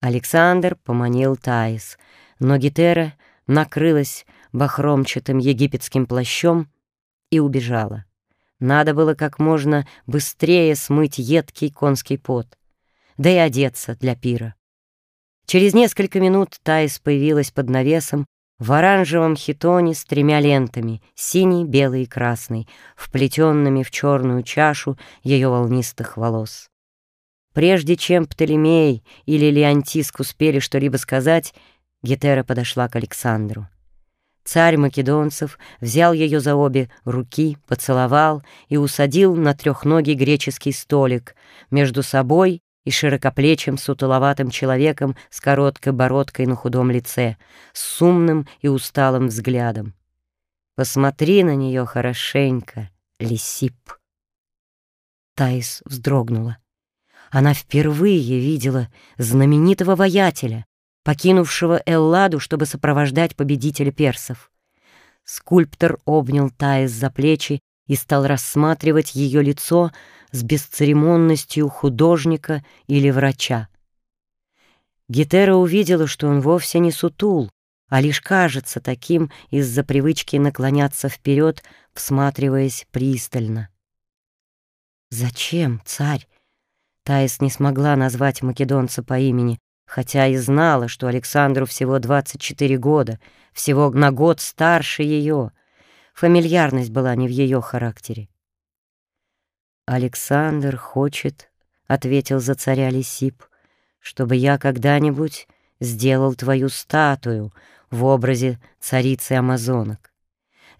Александр поманил Таис, но Гетера накрылась бахромчатым египетским плащом и убежала. Надо было как можно быстрее смыть едкий конский пот, да и одеться для пира. Через несколько минут Таис появилась под навесом в оранжевом хитоне с тремя лентами — синий, белый и красный, вплетенными в черную чашу ее волнистых волос. Прежде чем Птолемей или Леонтиск успели что-либо сказать, Гетера подошла к Александру. Царь македонцев взял ее за обе руки, поцеловал и усадил на трехногий греческий столик между собой и широкоплечим сутуловатым человеком с короткой бородкой на худом лице, с умным и усталым взглядом. «Посмотри на нее хорошенько, Лисип!» Таис вздрогнула. Она впервые видела знаменитого воятеля, покинувшего Элладу, чтобы сопровождать победителя персов. Скульптор обнял Таис за плечи и стал рассматривать ее лицо с бесцеремонностью художника или врача. Гетера увидела, что он вовсе не сутул, а лишь кажется таким из-за привычки наклоняться вперед, всматриваясь пристально. «Зачем, царь?» Таис не смогла назвать македонца по имени, хотя и знала, что Александру всего 24 года, всего на год старше ее. Фамильярность была не в ее характере. «Александр хочет», — ответил за царя Лисип, «чтобы я когда-нибудь сделал твою статую в образе царицы Амазонок.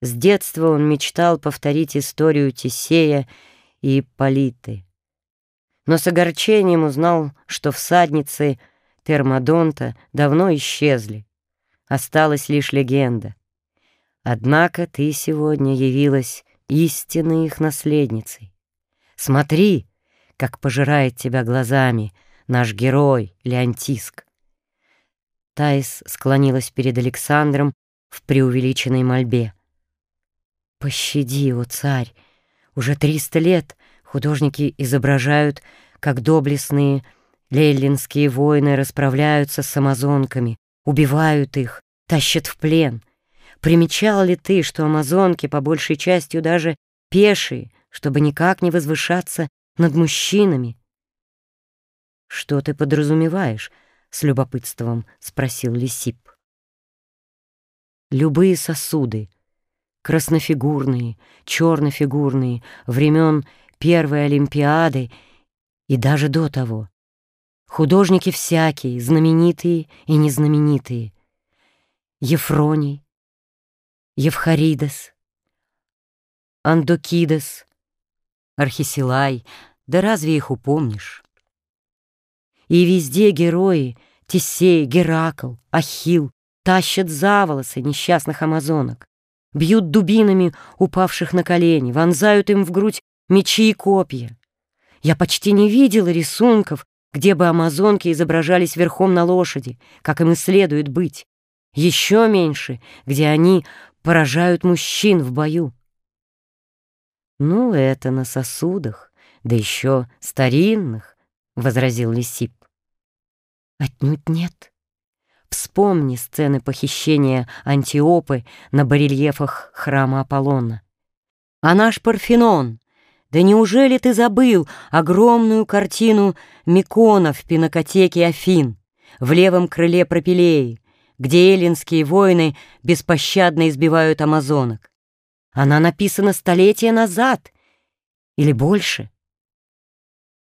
С детства он мечтал повторить историю Тесея и Политы но с огорчением узнал, что всадницы Термодонта давно исчезли. Осталась лишь легенда. Однако ты сегодня явилась истинной их наследницей. Смотри, как пожирает тебя глазами наш герой Леонтиск. Таис склонилась перед Александром в преувеличенной мольбе. «Пощади, о царь! Уже триста лет Художники изображают, как доблестные лейлинские воины расправляются с амазонками, убивают их, тащат в плен. Примечал ли ты, что амазонки по большей частью даже пешие, чтобы никак не возвышаться над мужчинами? «Что ты подразумеваешь?» — с любопытством спросил Лисип. «Любые сосуды, краснофигурные, чернофигурные, времен первой Олимпиады и даже до того. Художники всякие, знаменитые и незнаменитые. Ефроний, Евхаридес, Андокидес, Архисилай, да разве их упомнишь? И везде герои — Тесей, Геракл, Ахил — тащат за волосы несчастных амазонок, бьют дубинами упавших на колени, вонзают им в грудь мечи и копья. Я почти не видела рисунков, где бы амазонки изображались верхом на лошади, как им и следует быть. Еще меньше, где они поражают мужчин в бою. «Ну, это на сосудах, да еще старинных», — возразил Лисип. «Отнюдь нет. Вспомни сцены похищения Антиопы на барельефах храма Аполлона. А наш Парфенон да неужели ты забыл огромную картину Микона в пинокотеке Афин, в левом крыле Пропилеи, где эллинские воины беспощадно избивают амазонок? Она написана столетия назад или больше.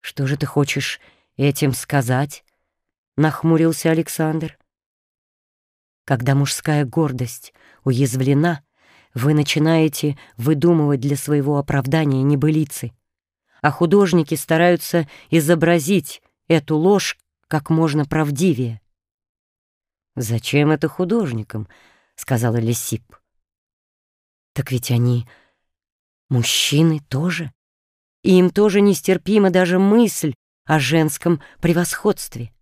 «Что же ты хочешь этим сказать?» — нахмурился Александр. «Когда мужская гордость уязвлена, — вы начинаете выдумывать для своего оправдания небылицы, а художники стараются изобразить эту ложь как можно правдивее. «Зачем это художникам?» — сказала Лисип. «Так ведь они мужчины тоже, и им тоже нестерпима даже мысль о женском превосходстве.